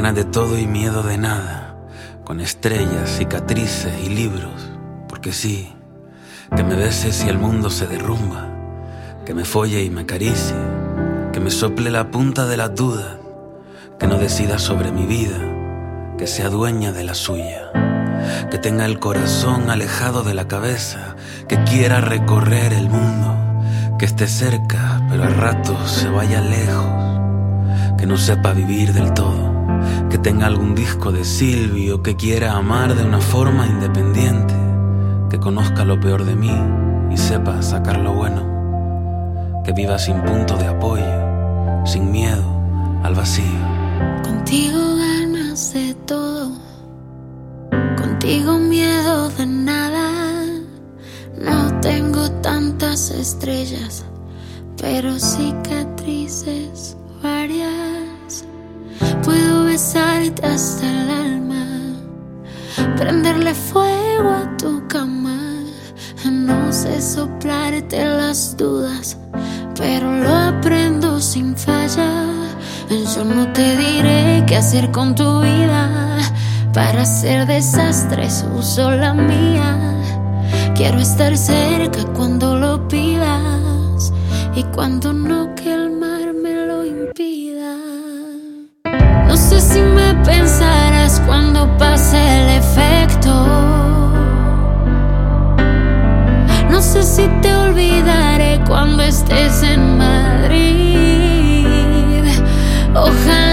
ganas de todo y miedo de nada, con estrellas, cicatrices y libros, porque sí, que me beses si el mundo se derrumba, que me folle y me acaricie, que me sople la punta de las dudas, que no decida sobre mi vida, que sea dueña de la suya, que tenga el corazón alejado de la cabeza, que quiera recorrer el mundo, que esté cerca, pero a ratos se vaya lejos, que no sepa vivir del todo, que tenga algún disco de Silvio, que quiera amar de una forma independiente, que conozca lo peor de mí y sepa sacar lo bueno, que viva sin punto de apoyo, sin miedo al vacío. Contigo ganas de todo, contigo miedo de nada. No tengo tantas estrellas, pero cicatrices hasta el alma, prenderle fuego a tu cama. No sé soplarte las dudas, pero lo aprendo sin fallar. Yo no te diré qué hacer con tu vida. Para hacer desastres uso la mía. Quiero estar cerca cuando lo pidas y cuando no si te olvidaré cuando estés en Madrid. Ojalá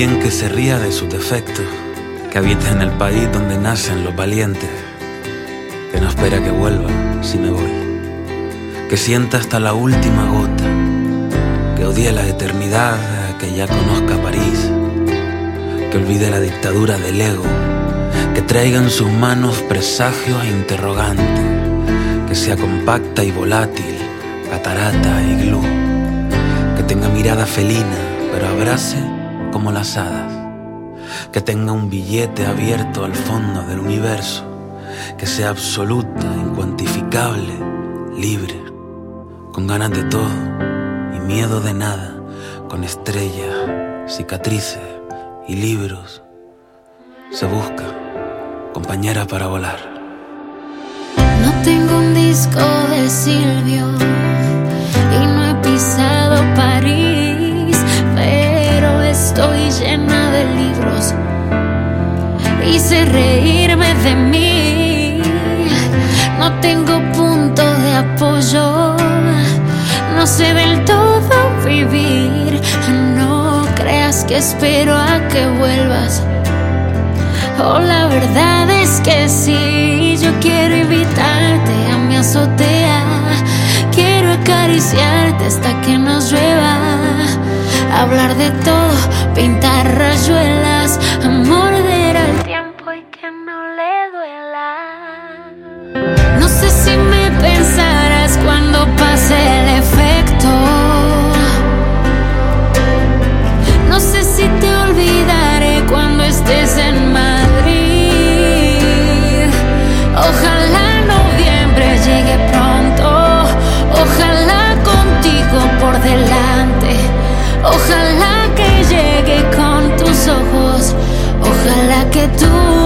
Que se ría de sus defectos, que habita en el país donde nacen los valientes, que no espera que vuelva si me voy, que sienta hasta la última gota, que odie la eternidad, que ya conozca París, que olvide la dictadura del ego, que traiga en sus manos presagios e interrogantes, que sea compacta y volátil, catarata y glú, que tenga mirada felina, pero abrace como las hadas, que tenga un billete abierto al fondo del universo, que sea absoluta, incuantificable, libre, con ganas de todo y miedo de nada, con estrellas, cicatrices y libros, se busca compañera para volar. No tengo un disco Hice reírme de mí. No tengo punto de apoyo. No sé del todo vivir. No creas que espero a que vuelvas. Oh, la verdad es que sí, yo quiero invitarte a mi azotea. Quiero acariciarte hasta que nos llueva. Hablar de todo, pintar que tú